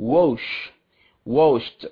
wash washed